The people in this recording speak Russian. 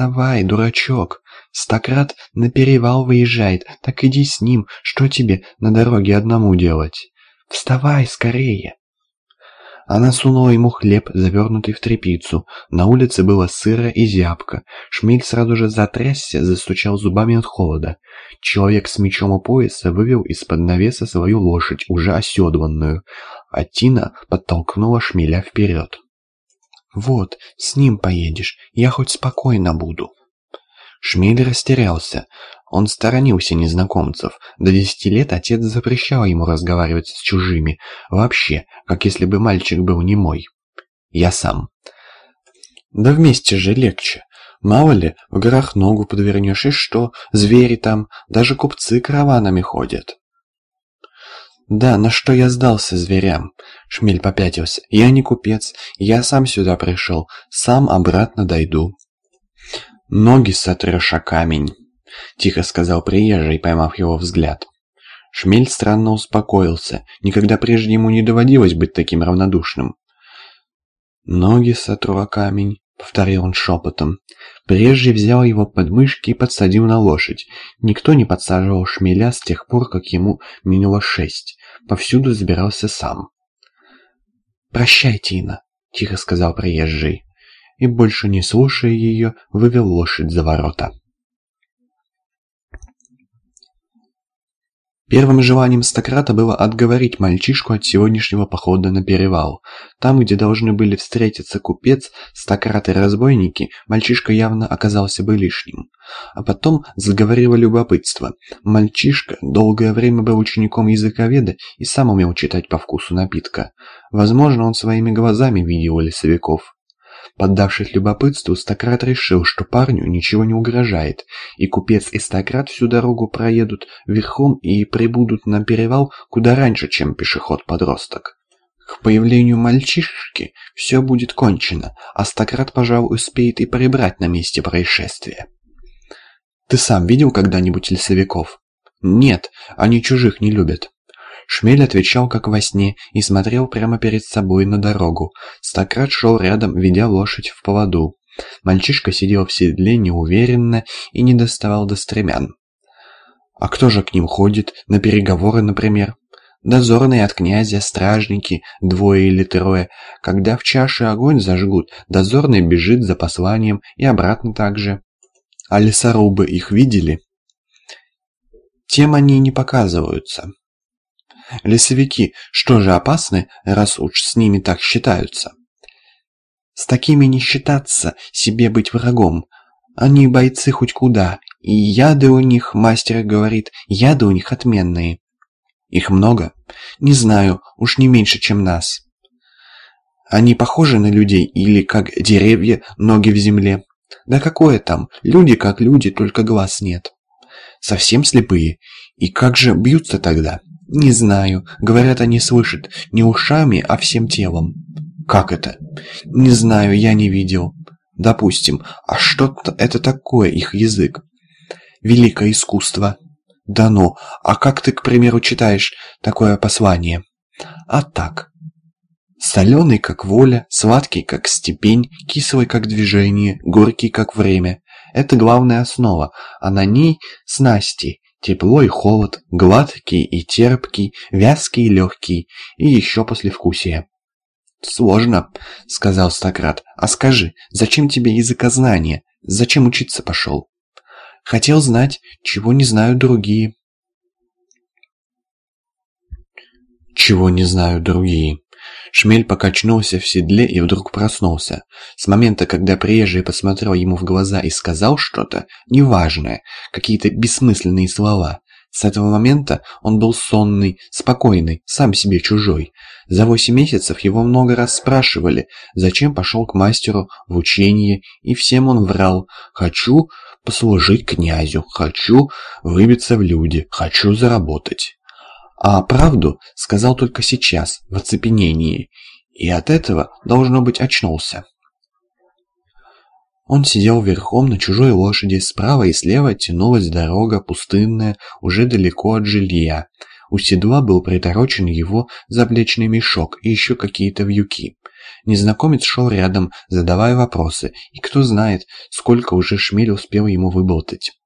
вставай, дурачок! Стократ на перевал выезжает, так иди с ним, что тебе на дороге одному делать? Вставай скорее!» Она сунула ему хлеб, завернутый в тряпицу. На улице было сыро и зябко. Шмель сразу же затрясся, застучал зубами от холода. Человек с мечом у пояса вывел из-под навеса свою лошадь, уже оседланную, а Тина подтолкнула Шмеля вперед. «Вот, с ним поедешь, я хоть спокойно буду». Шмель растерялся. Он сторонился незнакомцев. До десяти лет отец запрещал ему разговаривать с чужими. Вообще, как если бы мальчик был не мой. Я сам. Да вместе же легче. Мало ли, в горах ногу подвернешь, и что? Звери там, даже купцы караванами ходят. «Да, на что я сдался зверям?» Шмель попятился. «Я не купец, я сам сюда пришел, сам обратно дойду». «Ноги сотрешь о камень». — тихо сказал приезжий, поймав его взгляд. Шмель странно успокоился. Никогда прежде ему не доводилось быть таким равнодушным. «Ноги сотру о камень», — повторил он шепотом. Прежде взял его под мышки и подсадил на лошадь. Никто не подсаживал шмеля с тех пор, как ему минуло шесть. Повсюду забирался сам. «Прощай, Тина», — тихо сказал приезжий. И, больше не слушая ее, вывел лошадь за ворота. Первым желанием Стократа было отговорить мальчишку от сегодняшнего похода на перевал. Там, где должны были встретиться купец, Стократ и разбойники, мальчишка явно оказался бы лишним. А потом заговорило любопытство. Мальчишка долгое время был учеником языковеда и сам умел читать по вкусу напитка. Возможно, он своими глазами видел лесовиков. Поддавшись любопытству, Стократ решил, что парню ничего не угрожает, и купец и Стократ всю дорогу проедут верхом и прибудут на перевал куда раньше, чем пешеход-подросток. К появлению мальчишки все будет кончено, а Стократ, пожалуй, успеет и прибрать на месте происшествия. «Ты сам видел когда-нибудь лесовиков?» «Нет, они чужих не любят». Шмель отвечал как во сне и смотрел прямо перед собой на дорогу. Стократ шел рядом, ведя лошадь в поводу. Мальчишка сидел в седле неуверенно и не доставал до стремян. А кто же к ним ходит, на переговоры, например? Дозорные от князя, стражники, двое или трое. Когда в чаше огонь зажгут, дозорный бежит за посланием и обратно так же. А лесорубы их видели? Тем они не показываются. Лесовики что же опасны, раз уж с ними так считаются? С такими не считаться, себе быть врагом. Они бойцы хоть куда, и яды у них, мастер говорит, яды у них отменные. Их много? Не знаю, уж не меньше, чем нас. Они похожи на людей или как деревья, ноги в земле? Да какое там, люди как люди, только глаз нет. Совсем слепые? И как же бьются тогда? «Не знаю. Говорят, они слышат. Не ушами, а всем телом». «Как это?» «Не знаю, я не видел». «Допустим. А что это такое, их язык?» «Великое искусство». «Да ну, а как ты, к примеру, читаешь такое послание?» «А так». Соленый, как воля, сладкий, как степень, кислый, как движение, горький, как время. Это главная основа, а на ней снасти, Тепло и холод, гладкий и терпкий, вязкий и легкий, и еще послевкусие. «Сложно», — сказал Стократ. «А скажи, зачем тебе языкознание? Зачем учиться пошел?» «Хотел знать, чего не знают другие». «Чего не знают другие?» Шмель покачнулся в седле и вдруг проснулся. С момента, когда приезжий посмотрел ему в глаза и сказал что-то, неважное, какие-то бессмысленные слова, с этого момента он был сонный, спокойный, сам себе чужой. За восемь месяцев его много раз спрашивали, зачем пошел к мастеру в учение, и всем он врал «хочу послужить князю, хочу выбиться в люди, хочу заработать». А правду сказал только сейчас, в оцепенении, и от этого, должно быть, очнулся. Он сидел верхом на чужой лошади, справа и слева тянулась дорога, пустынная, уже далеко от жилья. У седла был приторочен его заплечный мешок и еще какие-то вьюки. Незнакомец шел рядом, задавая вопросы, и кто знает, сколько уже шмель успел ему выболтать.